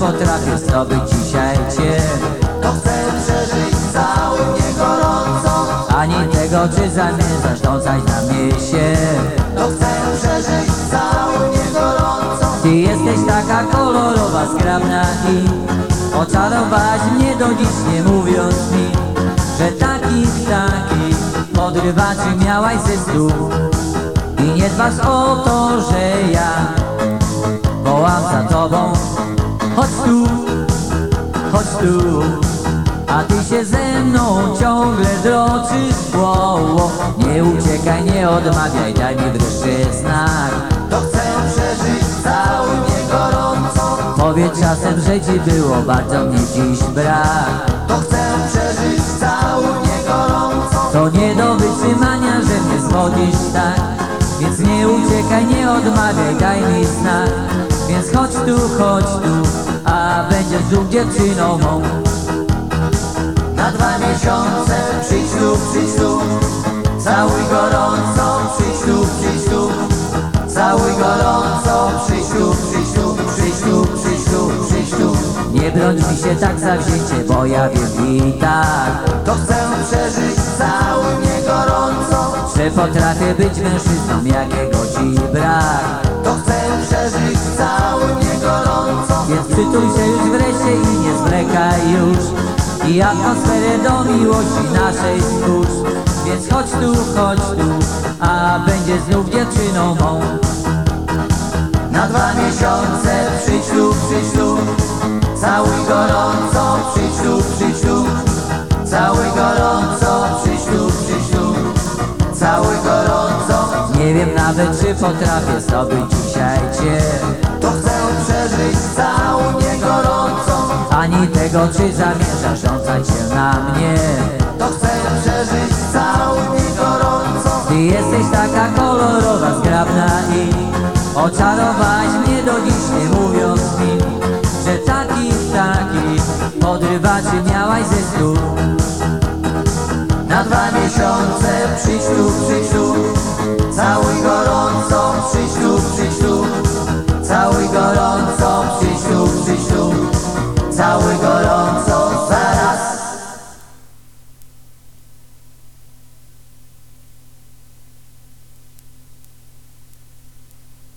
potrafię zdobyć dzisiaj cię. To chcę przeżyć cały mnie gorąco. Ani tego, czy zamierzasz dąsać na mnie się To chcę przeżyć cały mnie gorąco. Ty jesteś taka kolorowa, zgrabna i Oczarowałaś mnie do dziś, nie mówiąc mi Że takich, takich podrywaczy miałaś ze stu I nie dbasz o to, że ja tu, chodź tu A ty się ze mną ciągle droczysz. Wow, wow. Nie uciekaj, nie odmawiaj, daj mi wreszcie znak. To chcę przeżyć cały mnie gorąco. Powiedz czasem, że ci było bardzo mnie dziś brak. To chcę przeżyć cały mnie gorąco. To nie do wytrzymania, że mnie zwodzisz tak. Więc nie uciekaj, nie odmawiaj, daj mi znak. Więc chodź tu, chodź tu, znów dziewczyną mą. Na dwa miesiące przyjdź tu, przyjdź tu. Cały gorąco przyjdź tu, przyjdź tu. Cały gorąco przyjdź tu, przyjdź tu Przyjdź tu, przyjdź tu, przyjdź tu. Nie broń mi się tak zawzięcie, bo ja wiem i tak. To chcę przeżyć cały mnie gorąco. Że potrafię być mężczyzną, jakiego ci brak. To chcę przeżyć cały mnie gorąco. Więc przytul się już nie zwlekaj już I atmosferę do miłości naszej stwórz. Więc chodź tu, chodź tu, a będziesz znów dziewczyną mą. Na dwa miesiące przyjdź tu, przyjdź tu. Cały gorąco przyjdź tu, przyjdź tu. Cały gorąco przyjdź tu, przyjdź tu. Cały gorąco. Nie wiem nawet czy potrafię zdobyć dzisiaj cię. To chcę przeżyć gorąco mi tego, czy zamierzasz rzucać się na mnie. To chcę przeżyć cały i gorąco. Ty jesteś taka kolorowa, zgrabna i Oczarować mnie do dziś nie mówiąc mi Że taki, taki podrywaczy miałaś ze stóp Na dwa miesiące przyjdź tu, tu Cały gorąco. how it got on.